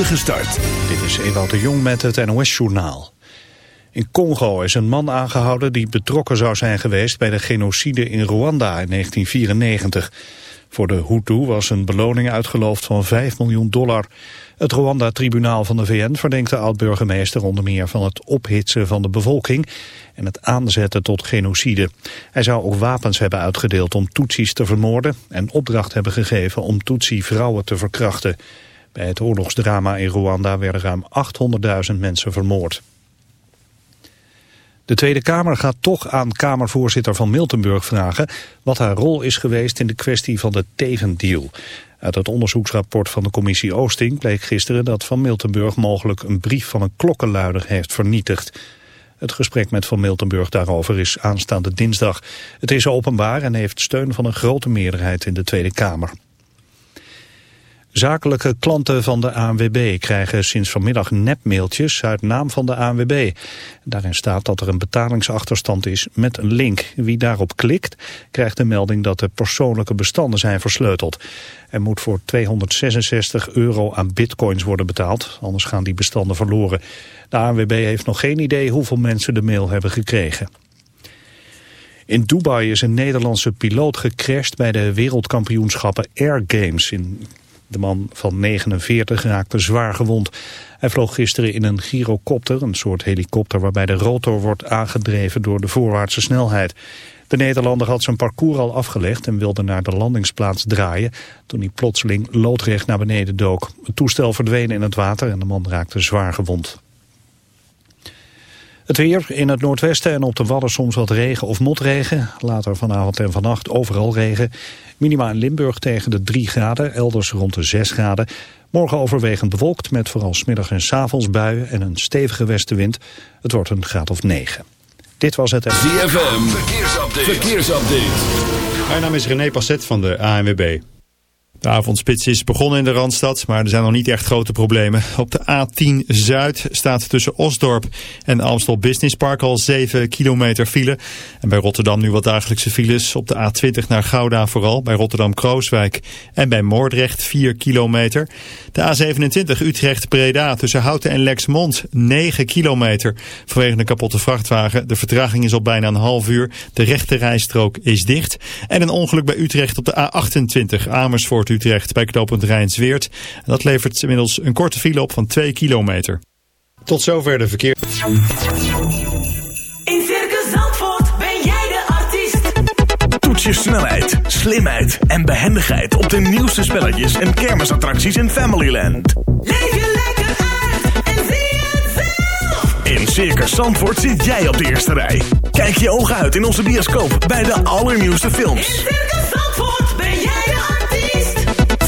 start. Dit is Ewout de Jong met het NOS-journaal. In Congo is een man aangehouden die betrokken zou zijn geweest... bij de genocide in Rwanda in 1994. Voor de Hutu was een beloning uitgeloofd van 5 miljoen dollar. Het Rwanda-tribunaal van de VN verdenkt de oud-burgemeester onder meer van het ophitsen van de bevolking en het aanzetten tot genocide. Hij zou ook wapens hebben uitgedeeld om Tutsis te vermoorden en opdracht hebben gegeven om Tutsi-vrouwen te verkrachten. Bij het oorlogsdrama in Rwanda werden ruim 800.000 mensen vermoord. De Tweede Kamer gaat toch aan Kamervoorzitter van Miltenburg vragen wat haar rol is geweest in de kwestie van de Teven-deal. Uit het onderzoeksrapport van de commissie Oosting bleek gisteren dat Van Miltenburg mogelijk een brief van een klokkenluider heeft vernietigd. Het gesprek met Van Miltenburg daarover is aanstaande dinsdag. Het is openbaar en heeft steun van een grote meerderheid in de Tweede Kamer. Zakelijke klanten van de ANWB krijgen sinds vanmiddag nepmailtjes uit naam van de ANWB. Daarin staat dat er een betalingsachterstand is met een link. Wie daarop klikt krijgt de melding dat de persoonlijke bestanden zijn versleuteld. Er moet voor 266 euro aan bitcoins worden betaald, anders gaan die bestanden verloren. De ANWB heeft nog geen idee hoeveel mensen de mail hebben gekregen. In Dubai is een Nederlandse piloot gecrashed bij de wereldkampioenschappen Air Games in de man van 49 raakte zwaar gewond. Hij vloog gisteren in een gyrocopter, een soort helikopter waarbij de rotor wordt aangedreven door de voorwaartse snelheid. De Nederlander had zijn parcours al afgelegd en wilde naar de landingsplaats draaien toen hij plotseling loodrecht naar beneden dook. Het toestel verdween in het water en de man raakte zwaar gewond. Het weer in het noordwesten en op de Wadden soms wat regen of motregen. Later vanavond en vannacht overal regen. Minima in Limburg tegen de 3 graden, elders rond de 6 graden. Morgen overwegend bewolkt met vooral smiddag en s avonds buien en een stevige westenwind. Het wordt een graad of 9. Dit was het... ZFM, verkeersupdate. verkeersupdate. Mijn naam is René Passet van de ANWB. De avondspits is begonnen in de Randstad, maar er zijn nog niet echt grote problemen. Op de A10 Zuid staat tussen Osdorp en Amstel Business Park al 7 kilometer file. En bij Rotterdam nu wat dagelijkse files. Op de A20 naar Gouda vooral, bij Rotterdam-Krooswijk en bij Moordrecht 4 kilometer. De A27 Utrecht-Breda tussen Houten en Lexmond 9 kilometer. Vanwege een kapotte vrachtwagen. De vertraging is al bijna een half uur. De rechte rijstrook is dicht. En een ongeluk bij Utrecht op de A28 Amersfoort Utrecht bij knooppunt Rijnsweert. Dat levert inmiddels een korte file op van 2 kilometer. Tot zover de verkeer. In Circus Zandvoort ben jij de artiest. Toets je snelheid, slimheid en behendigheid op de nieuwste spelletjes en kermisattracties in Familyland. Leef je lekker uit en zie het zelf. In Circus Zandvoort zit jij op de eerste rij. Kijk je ogen uit in onze bioscoop bij de allernieuwste In films. Circus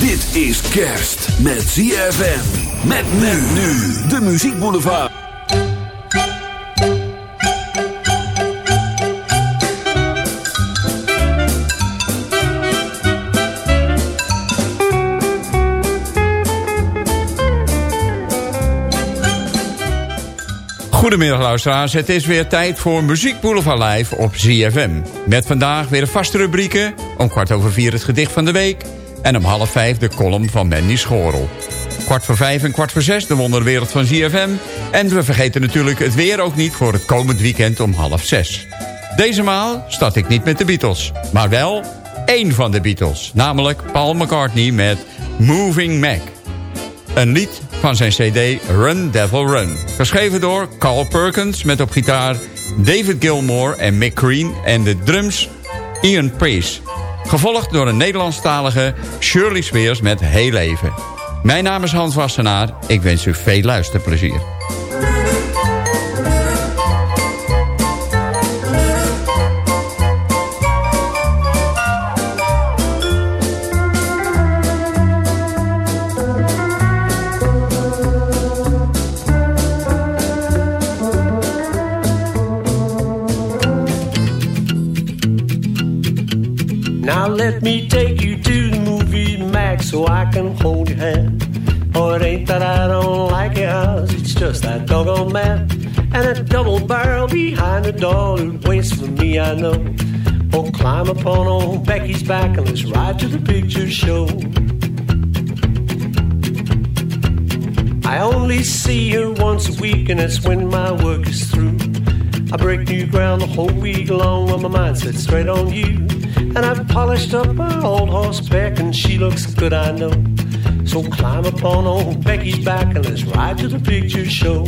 Dit is kerst met ZFM. Met men nu. De Muziek Boulevard. Goedemiddag luisteraars, het is weer tijd voor Muziek Boulevard Live op ZFM. Met vandaag weer de vaste rubrieken, om kwart over vier het gedicht van de week... en om half vijf de column van Mandy Schorel. Kwart voor vijf en kwart voor zes de wonderwereld van ZFM... en we vergeten natuurlijk het weer ook niet voor het komend weekend om half zes. Deze maal start ik niet met de Beatles, maar wel één van de Beatles... namelijk Paul McCartney met Moving Mac... Een lied van zijn cd Run Devil Run. Geschreven door Carl Perkins met op gitaar David Gilmour en Mick Green... en de drums Ian Pace. Gevolgd door een Nederlandstalige Shirley Spears met Heel Leven. Mijn naam is Hans Wassenaar. Ik wens u veel luisterplezier. Let me take you to the movie max so I can hold your hand. Oh, it ain't that I don't like your house, it's just that doggone man. And a double barrel behind the door that waits for me, I know. Oh, climb upon old Becky's back and let's ride to the picture show. I only see her once a week, and that's when my work is through. I break new ground the whole week long when my mind sets straight on you. And I've polished up my old horseback, and she looks good, I know. So climb upon old Becky's back and let's ride to the picture show.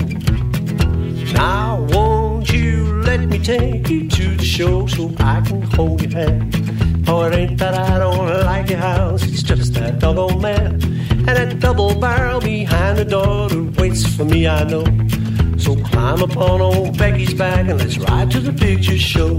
Now, won't you let me take you to the show so I can hold your hand? Oh, it ain't that I don't like your house, it's just that doggone man. And that double barrel behind the door that waits for me, I know. So climb upon old Becky's back and let's ride to the picture show.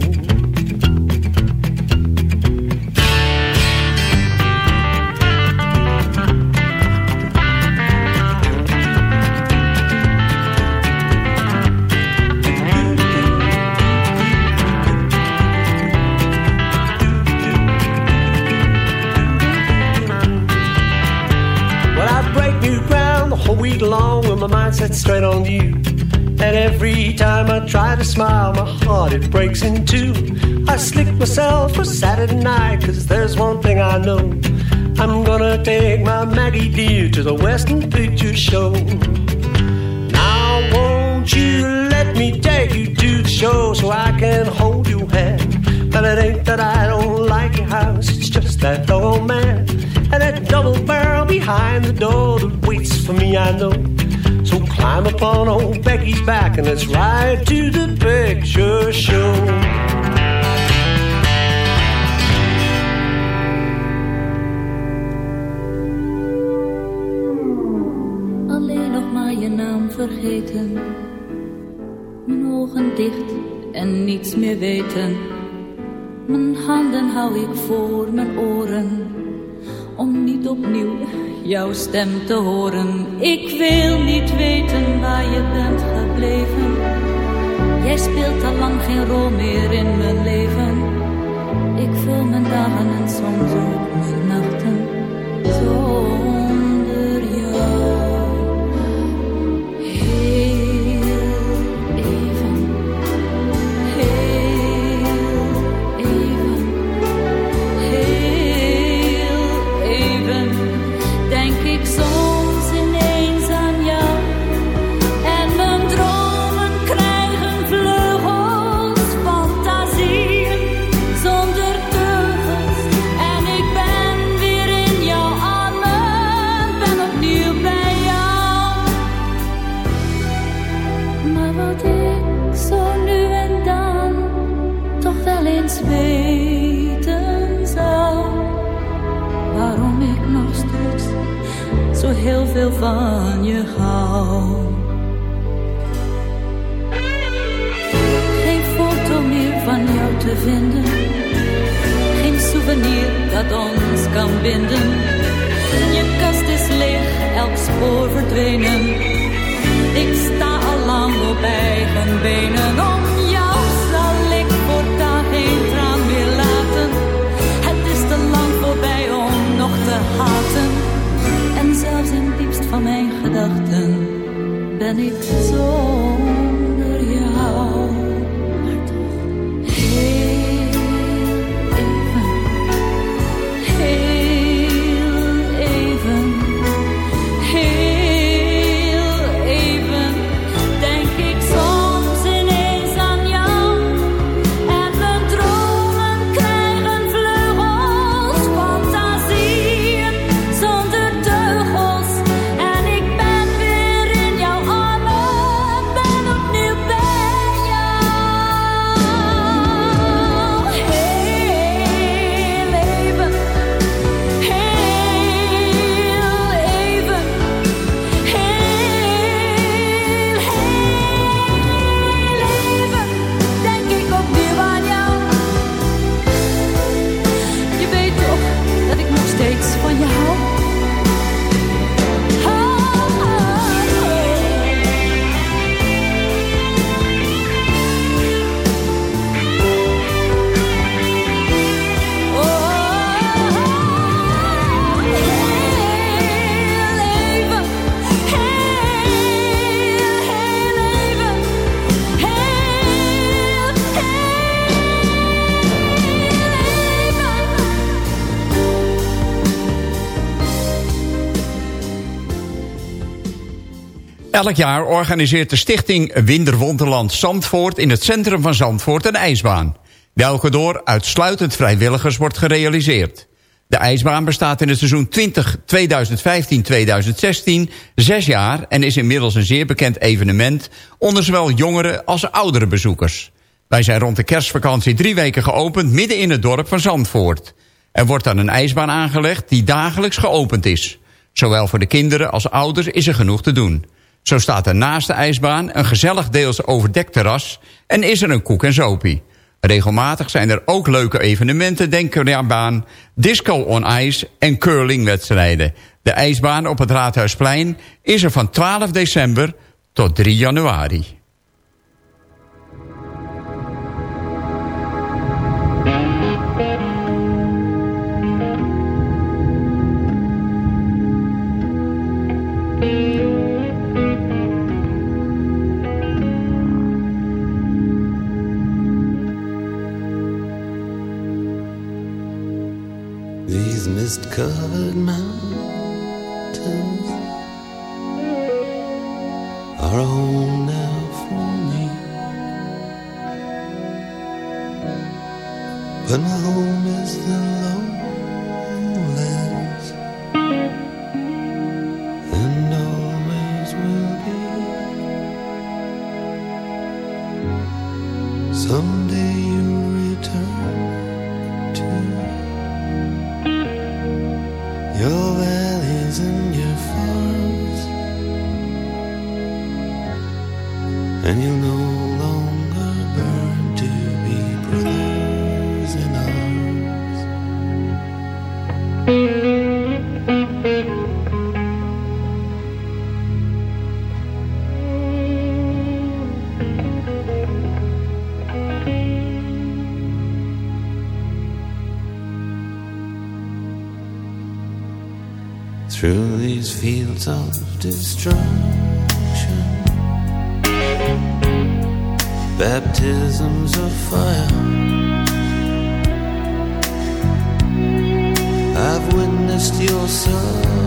My straight on you. And every time I try to smile, my heart it breaks in two. I slick myself for Saturday night, cause there's one thing I know. I'm gonna take my Maggie dear to the Western Picture Show. Now, won't you let me take you to the show so I can hold your hand? But it ain't that I don't like your house, it's just that old man. And that double barrel behind the door that waits for me, I know. Climb upon old Becky's back and let's ride to the picture show. alleen nog maar je naam vergeten. Mijn ogen dicht en niets meer weten. Mijn handen hou ik voor mijn oren, om niet opnieuw jouw stem te horen. Ik wil niet weten waar je bent gebleven. Jij speelt al lang geen rol meer in mijn leven. Ik vul mijn dagen en soms ook van je hou. Geen foto meer van jou te vinden. Geen souvenir dat ons kan binden. Je kast is leeg, elk spoor verdwenen. Ik sta al lang op eigen benen. Van mijn gedachten ben ik zonder Elk jaar organiseert de stichting Winterwonderland Zandvoort... in het centrum van Zandvoort een ijsbaan. Welke door uitsluitend vrijwilligers wordt gerealiseerd. De ijsbaan bestaat in het seizoen 20, 2015-2016 zes jaar... en is inmiddels een zeer bekend evenement... onder zowel jongere als oudere bezoekers. Wij zijn rond de kerstvakantie drie weken geopend... midden in het dorp van Zandvoort. Er wordt dan een ijsbaan aangelegd die dagelijks geopend is. Zowel voor de kinderen als ouders is er genoeg te doen. Zo staat er naast de ijsbaan een gezellig deels overdekt terras... en is er een koek en zopie. Regelmatig zijn er ook leuke evenementen, denk aan disco on ice en curlingwedstrijden. De ijsbaan op het Raadhuisplein is er van 12 december tot 3 januari. so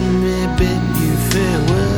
Me bid you farewell.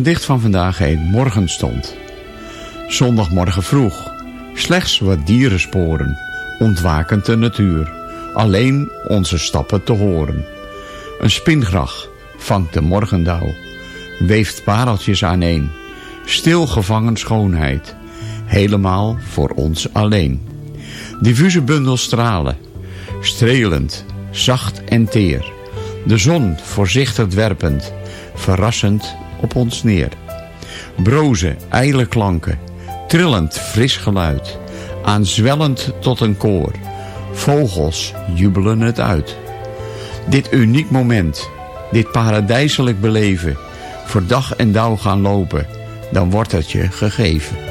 Gedicht van vandaag heet Morgenstond. Zondagmorgen vroeg. Slechts wat dierensporen. Ontwakend de natuur. Alleen onze stappen te horen. Een spingrag vangt de morgendauw. Weeft pareltjes aaneen. Stilgevangen schoonheid. Helemaal voor ons alleen. Diffuse bundels stralen. Strelend, zacht en teer. De zon voorzichtig werpend. Verrassend op ons neer. Broze, ijle klanken. Trillend, fris geluid. Aanzwellend tot een koor. Vogels jubelen het uit. Dit uniek moment. Dit paradijselijk beleven. Voor dag en dauw gaan lopen. Dan wordt het je gegeven.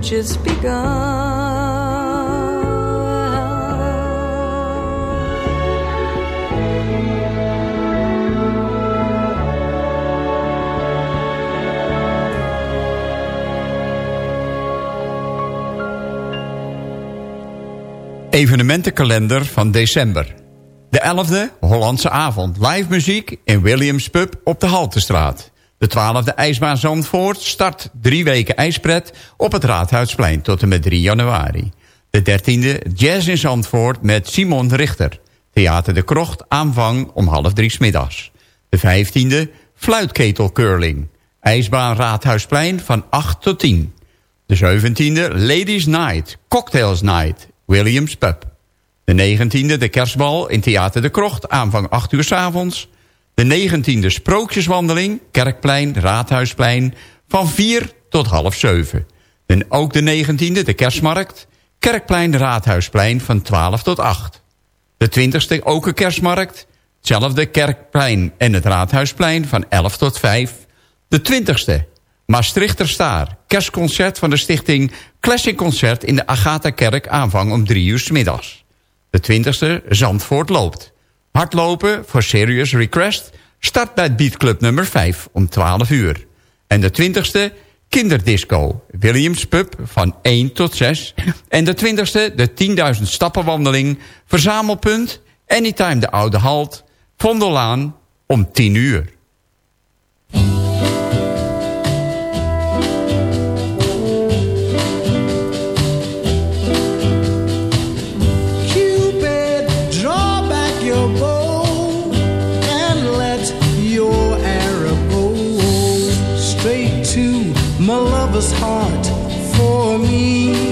Just. Evenementenkalender van december. De 11e, Hollandse avond. Live muziek in Williams Pub op de Haltestraat. De 12e ijsbaan Zandvoort start drie weken ijspret op het Raadhuisplein tot en met 3 januari. De 13e Jazz in Zandvoort met Simon Richter. Theater de Krocht aanvang om half drie middags. De 15e Fluitketel Curling. IJsbaan Raadhuisplein van 8 tot 10. De 17e Ladies Night, Cocktails Night, Williams Pub. De 19e de kerstbal in Theater de Krocht, aanvang 8 uur s avonds. De 19e sprookjeswandeling, Kerkplein, Raadhuisplein, van 4 tot half 7. En ook de 19e de kerstmarkt, Kerkplein, Raadhuisplein, van 12 tot 8. De 20e ook een kerstmarkt, Hetzelfde Kerkplein en het Raadhuisplein van 11 tot 5. De 20ste. Maastrichter Staar. Kerstconcert van de stichting Classic Concert in de Agatha-kerk aanvang om 3 uur 's middags. De 20ste. Zandvoort loopt. Hardlopen voor Serious Request start bij Beat Club nummer 5 om 12 uur. En de 20ste. Kinderdisco. Williams Pub van 1 tot 6. En de 20ste. De 10.000 stappenwandeling. Verzamelpunt. Anytime de Oude Halt. Vondellaan om 10 uur. Lover's heart for me,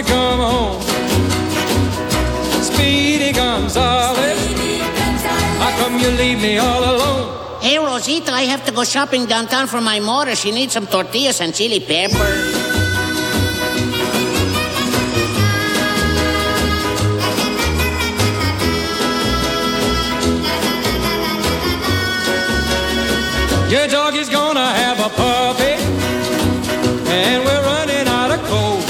You come home? Speedy Gonzales. How come you leave me all alone? Hey, Rosita, I have to go shopping downtown for my mother. She needs some tortillas and chili pepper. Your dog is gonna have a puppy, and we're running out of coal.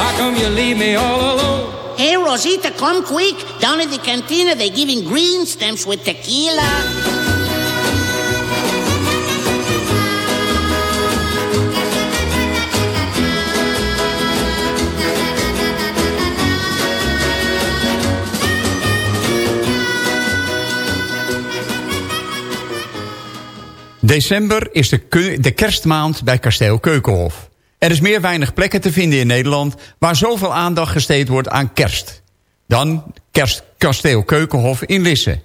how come you leave me all alone? Hey, Rosita, come quick. Down at the cantina, they're giving green stamps with tequila. December is de, de kerstmaand bij Kasteel Keukenhof. Er is meer weinig plekken te vinden in Nederland... waar zoveel aandacht gesteed wordt aan kerst. Dan kerst Kasteel Keukenhof in Lisse.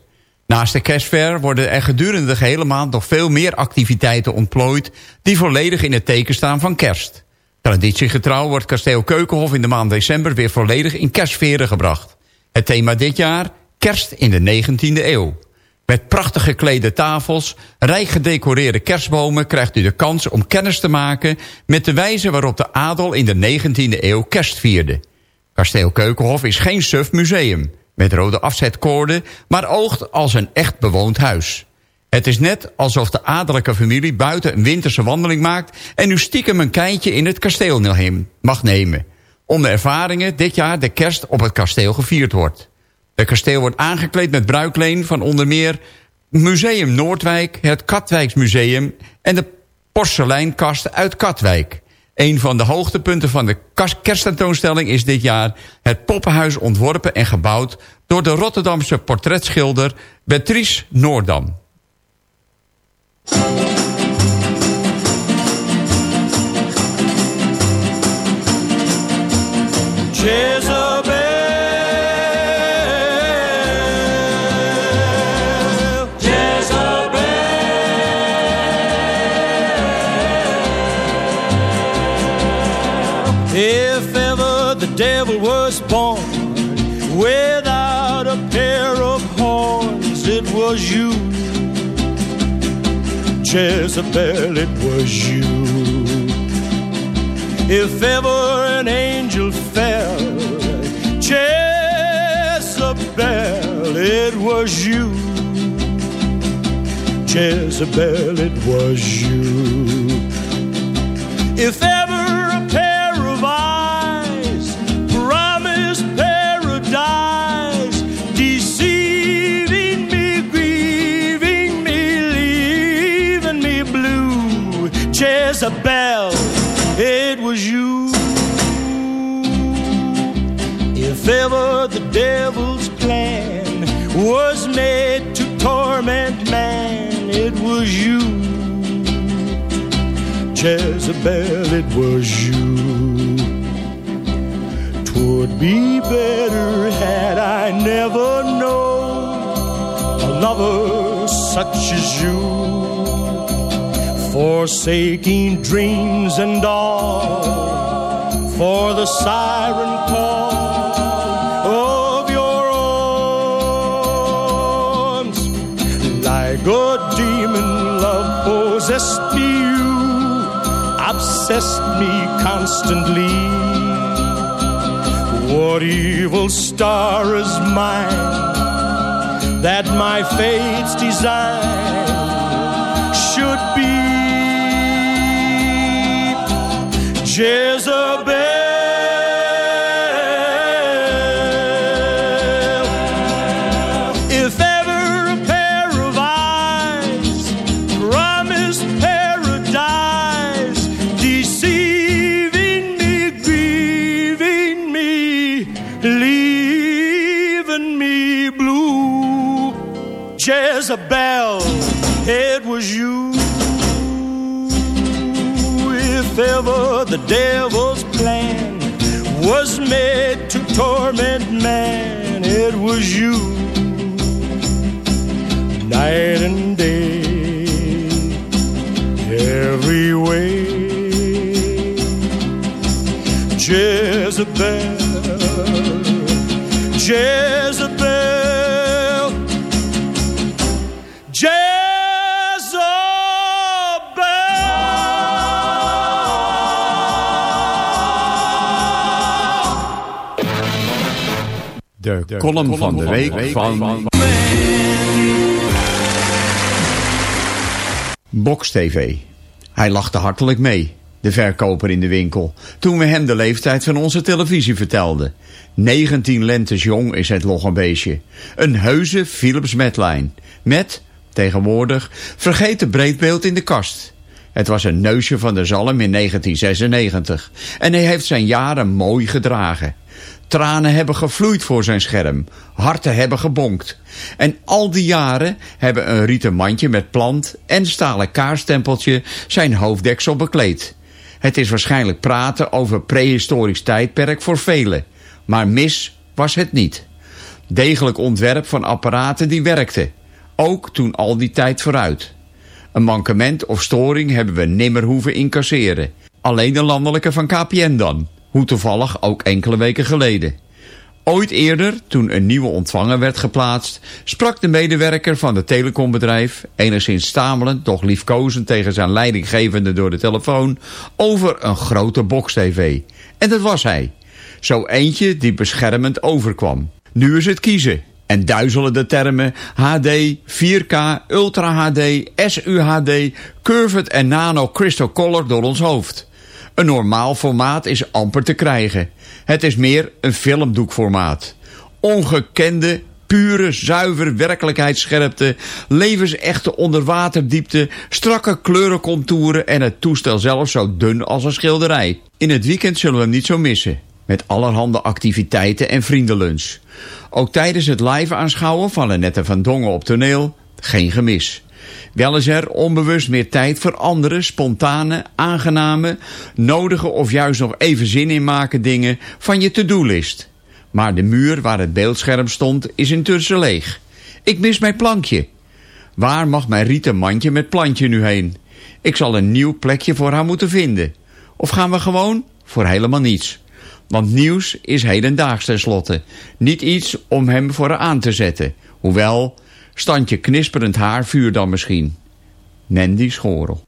Naast de kerstver worden er gedurende de gehele maand... nog veel meer activiteiten ontplooid... die volledig in het teken staan van kerst. Traditiegetrouw wordt Kasteel Keukenhof in de maand december... weer volledig in kerstveren gebracht. Het thema dit jaar, kerst in de 19e eeuw. Met prachtig geklede tafels, rijk gedecoreerde kerstbomen... krijgt u de kans om kennis te maken... met de wijze waarop de adel in de 19e eeuw kerst vierde. Kasteel Keukenhof is geen suf museum... met rode afzetkoorden, maar oogt als een echt bewoond huis. Het is net alsof de adellijke familie buiten een winterse wandeling maakt... en u stiekem een kijntje in het kasteel mag nemen. Om de ervaringen dit jaar de kerst op het kasteel gevierd wordt. Het kasteel wordt aangekleed met bruikleen van onder meer Museum Noordwijk, het Katwijksmuseum en de porseleinkast uit Katwijk. Een van de hoogtepunten van de kersttentoonstelling is dit jaar het poppenhuis ontworpen en gebouwd door de Rotterdamse portretschilder Beatrice Noordam. Jezebel, it was you. If ever an angel fell, Jezebel, it was you. Jezebel, it was you. If ever Jezebel, it was you. If ever the devil's plan was made to torment man, it was you. Jezebel, it was you. Twould be better had I never known a lover such as you forsaking dreams and all for the siren call of your arms. Like a demon, love possessed me, you obsessed me constantly. What evil star is mine that my fate's design Jezebel. The devil's plan was made to torment man, it was you. Night and day, every way. Jezebel, Jezebel, De, column van de week van... Box TV. Hij lachte hartelijk mee, de verkoper in de winkel, toen we hem de leeftijd van onze televisie vertelden. 19 lentes jong is het loggenbeestje. Een heuse Philips Medline. Met, tegenwoordig, vergeten breedbeeld in de kast. Het was een neusje van de zalm in 1996. En hij heeft zijn jaren mooi gedragen. Tranen hebben gevloeid voor zijn scherm. Harten hebben gebonkt. En al die jaren hebben een rieten mandje met plant en stalen kaarstempeltje zijn hoofddeksel bekleed. Het is waarschijnlijk praten over prehistorisch tijdperk voor velen. Maar mis was het niet. Degelijk ontwerp van apparaten die werkten. Ook toen al die tijd vooruit. Een mankement of storing hebben we nimmer hoeven incasseren. Alleen de landelijke van KPN dan. Hoe toevallig ook enkele weken geleden. Ooit eerder, toen een nieuwe ontvanger werd geplaatst... sprak de medewerker van het telecombedrijf... enigszins stamelend, doch liefkozend tegen zijn leidinggevende door de telefoon... over een grote box-tv. En dat was hij. Zo eentje die beschermend overkwam. Nu is het kiezen. En duizelen de termen HD, 4K, Ultra HD, SUHD, Curved en Nano Crystal Color door ons hoofd. Een normaal formaat is amper te krijgen. Het is meer een filmdoekformaat. Ongekende, pure, zuiver werkelijkheidsscherpte, levensechte onderwaterdiepte, strakke kleurencontouren en het toestel zelf zo dun als een schilderij. In het weekend zullen we hem niet zo missen. Met allerhande activiteiten en vriendenlunch. Ook tijdens het live aanschouwen van Annette van Dongen op toneel geen gemis. Wel is er onbewust meer tijd voor andere, spontane, aangename, nodige of juist nog even zin in maken dingen van je to-do-list. Maar de muur waar het beeldscherm stond is intussen leeg. Ik mis mijn plankje. Waar mag mijn rieten mandje met plantje nu heen? Ik zal een nieuw plekje voor haar moeten vinden. Of gaan we gewoon voor helemaal niets? Want nieuws is hedendaags tenslotte. Niet iets om hem voor haar aan te zetten. Hoewel, standje knisperend haar vuur dan misschien. Nandy Schorel.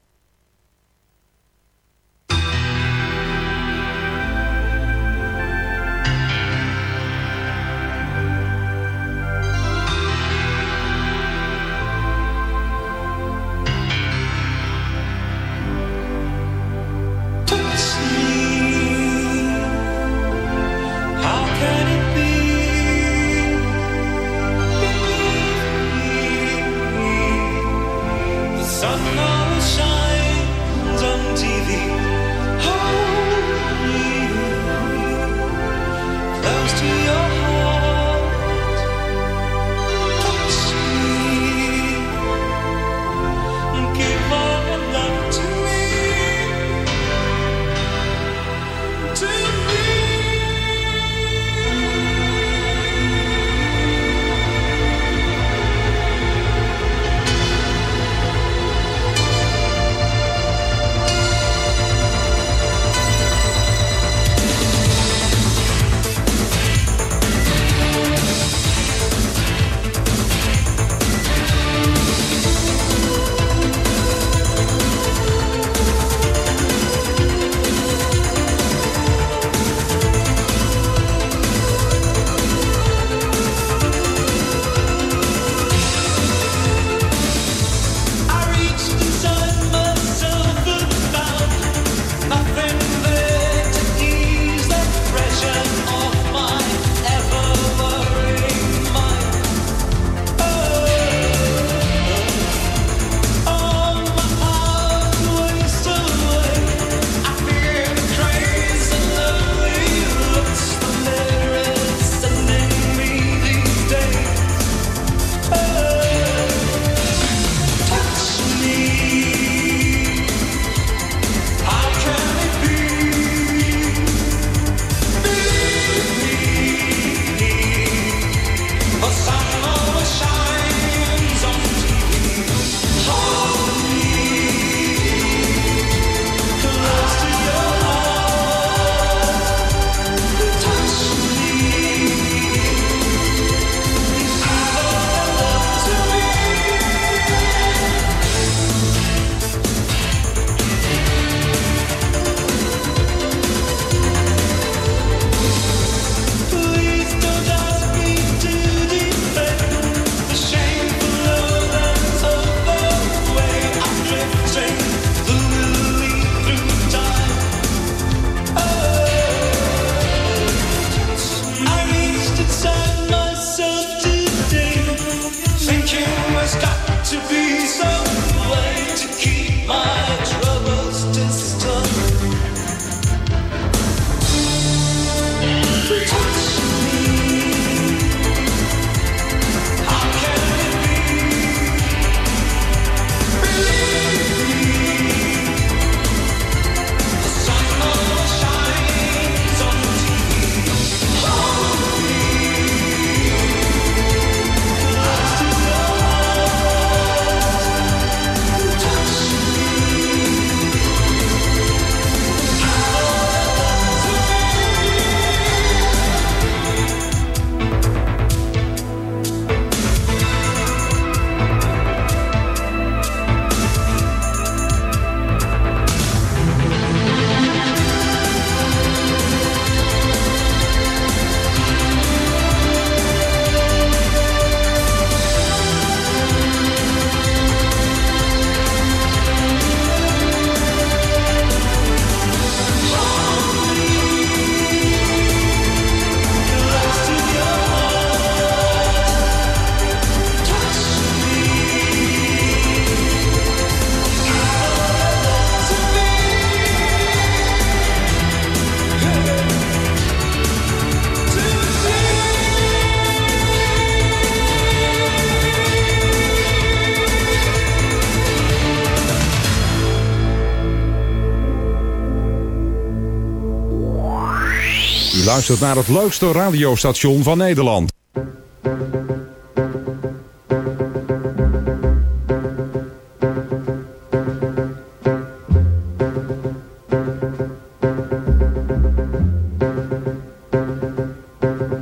Luistert naar het leukste radiostation van Nederland.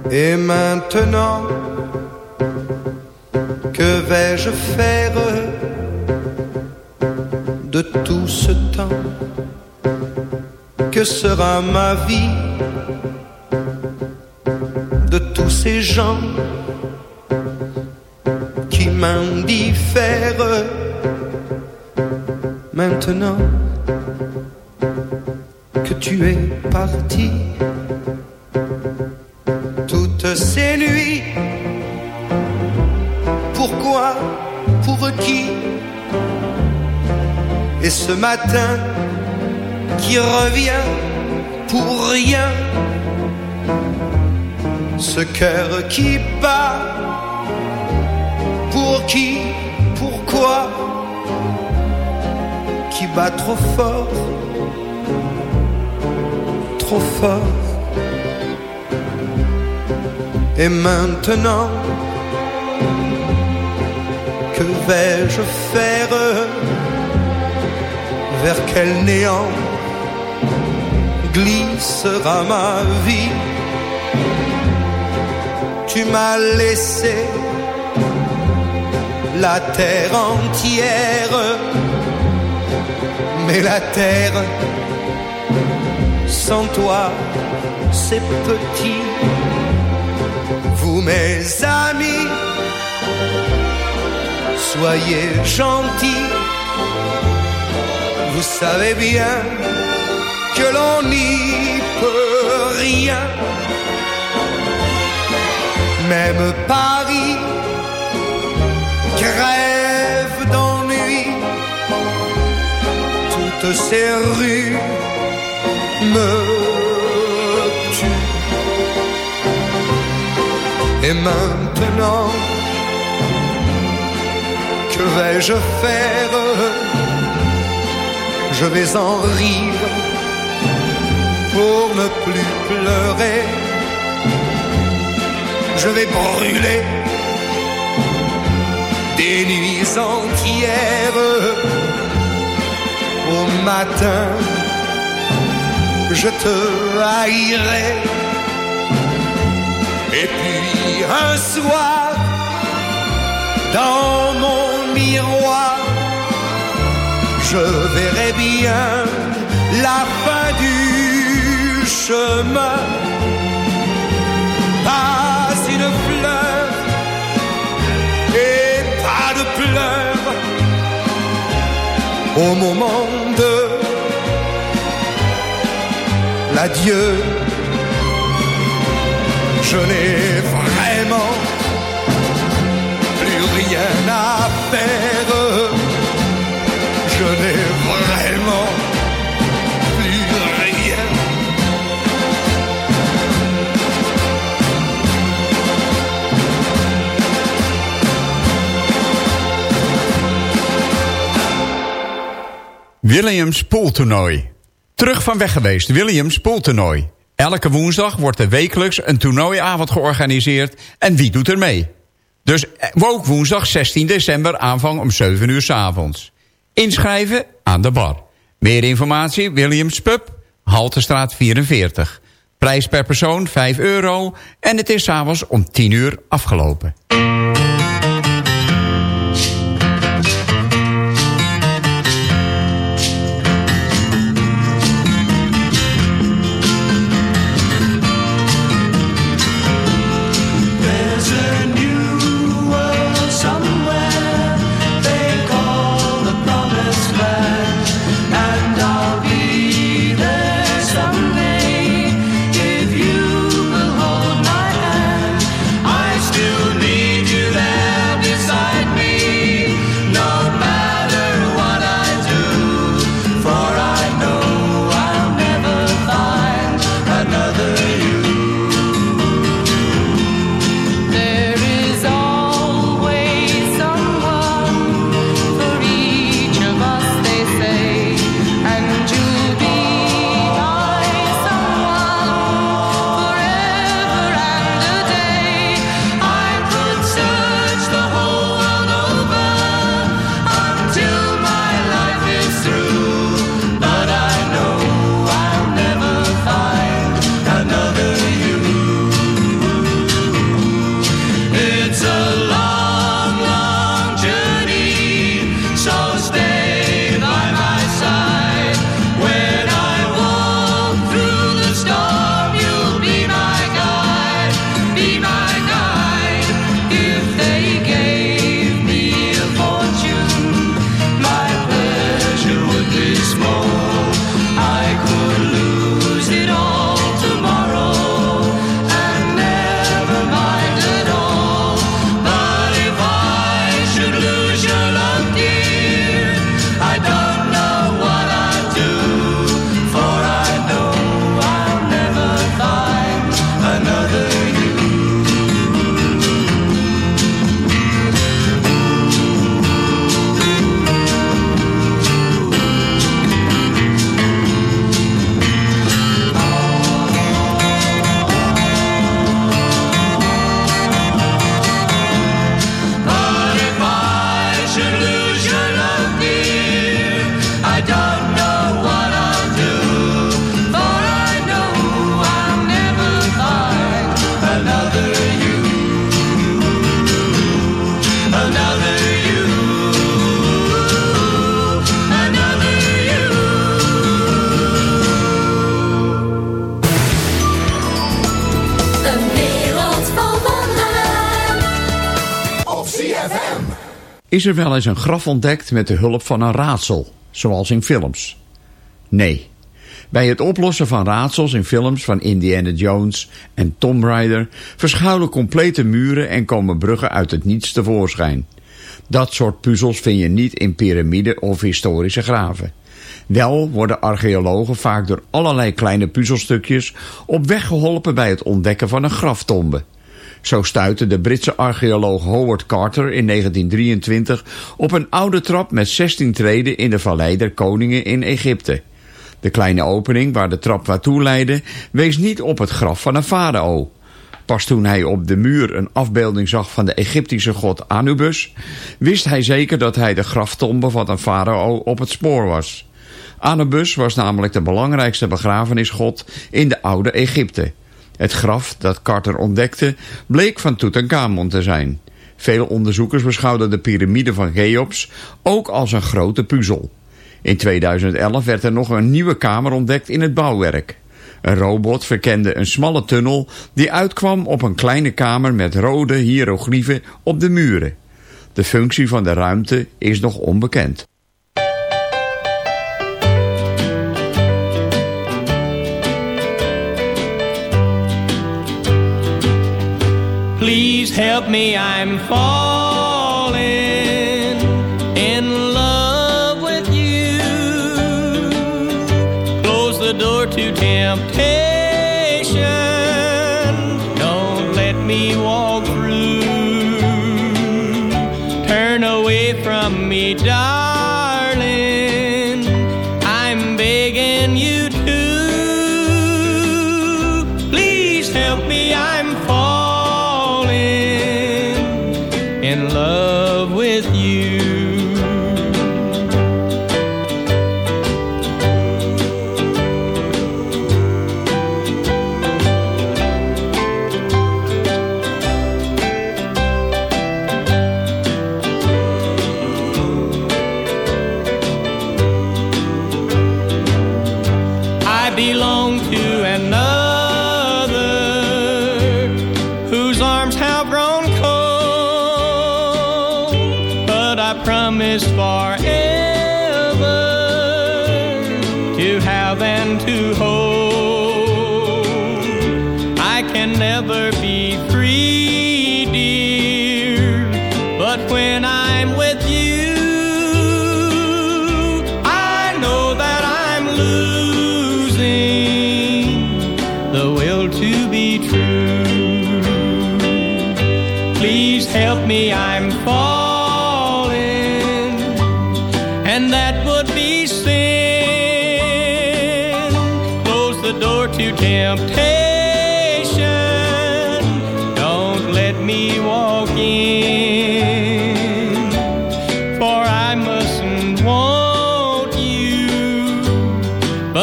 Et maintenant, que vais-je faire de tout ce temps Que sera ma vie gens qui m'indiffèrent Maintenant que tu es parti toutes ces nuits. Pourquoi Pour qui? Et ce matin qui revient pour rien. Ce cœur qui bat. Pour qui Pourquoi Qui bat trop fort Trop fort et maintenant, que vais-je faire Vers quel néant glissera ma vie? Tu m'as laissé la terre entière, mais la terre sans toi, c'est petit vous mes amis, soyez gentils. Vous savez bien que l'on n'y peut rien. Même Paris crève d'ennui. Toutes ces rues me tuent. Et maintenant, que vais-je faire? Je vais en rire pour ne plus pleurer. Je vais brûler des nuits entières. Au matin, je te haïrai. Et puis un soir, dans mon miroir, je verrai bien la fin du chemin. Au moment de l'adieu je n'ai vraiment plus rien à faire. Je n'ai Williams pooltoernooi. Terug van weg geweest, Williams pooltoernooi. Elke woensdag wordt er wekelijks een toernooiavond georganiseerd en wie doet er mee? Dus ook woensdag 16 december aanvang om 7 uur s avonds. Inschrijven aan de bar. Meer informatie Williams Pub, Haltestraat 44. Prijs per persoon 5 euro en het is s'avonds om 10 uur afgelopen. Is er wel eens een graf ontdekt met de hulp van een raadsel, zoals in films? Nee. Bij het oplossen van raadsels in films van Indiana Jones en Tomb Raider verschuilen complete muren en komen bruggen uit het niets tevoorschijn. Dat soort puzzels vind je niet in piramiden of historische graven. Wel worden archeologen vaak door allerlei kleine puzzelstukjes op weg geholpen bij het ontdekken van een graftombe. Zo stuitte de Britse archeoloog Howard Carter in 1923 op een oude trap met 16 treden in de Vallei der Koningen in Egypte. De kleine opening waar de trap naartoe leidde wees niet op het graf van een farao. Pas toen hij op de muur een afbeelding zag van de Egyptische god Anubis, wist hij zeker dat hij de graftombe van een farao op het spoor was. Anubis was namelijk de belangrijkste begrafenisgod in de oude Egypte. Het graf dat Carter ontdekte bleek van Tutankhamon te zijn. Veel onderzoekers beschouwden de piramide van Cheops ook als een grote puzzel. In 2011 werd er nog een nieuwe kamer ontdekt in het bouwwerk. Een robot verkende een smalle tunnel die uitkwam op een kleine kamer met rode hieroglyphen op de muren. De functie van de ruimte is nog onbekend. Please help me, I'm falling in love with you. Close the door to temptation. Don't let me walk through. Turn away from me, darling.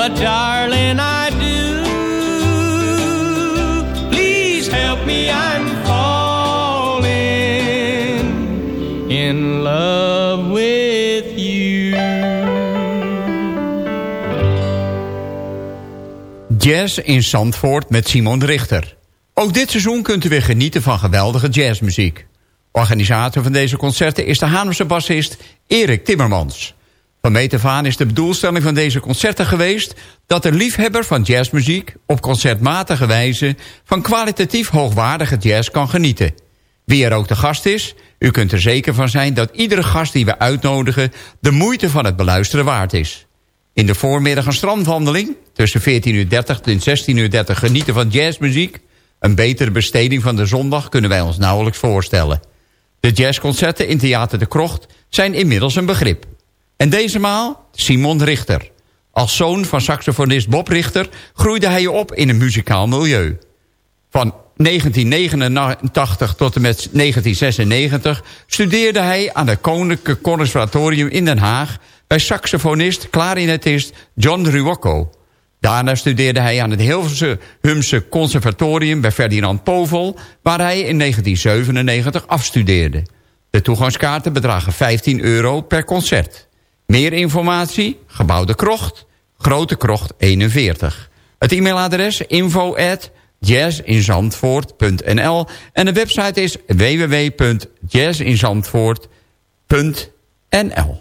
But darling, I do. Please help me, I'm falling in love with you. Jazz in Zandvoort met Simon Richter. Ook dit seizoen kunt u weer genieten van geweldige jazzmuziek. Organisator van deze concerten is de Haarlemse bassist Erik Timmermans. Van meet af aan is de bedoelstelling van deze concerten geweest... dat de liefhebber van jazzmuziek op concertmatige wijze... van kwalitatief hoogwaardige jazz kan genieten. Wie er ook de gast is, u kunt er zeker van zijn... dat iedere gast die we uitnodigen de moeite van het beluisteren waard is. In de voormiddag een strandwandeling tussen 14.30 en 16.30 genieten van jazzmuziek. Een betere besteding van de zondag kunnen wij ons nauwelijks voorstellen. De jazzconcerten in Theater de Krocht zijn inmiddels een begrip. En deze maal Simon Richter. Als zoon van saxofonist Bob Richter groeide hij op in een muzikaal milieu. Van 1989 tot en met 1996 studeerde hij aan het Koninklijke Conservatorium in Den Haag... bij saxofonist, klarinetist John Ruocco. Daarna studeerde hij aan het Hilversumse Conservatorium bij Ferdinand Povel... waar hij in 1997 afstudeerde. De toegangskaarten bedragen 15 euro per concert. Meer informatie? Gebouw de Krocht, Grote Krocht 41. Het e-mailadres info at jazzinzandvoort.nl en de website is www.jazzinzandvoort.nl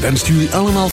Dan stuur jullie allemaal...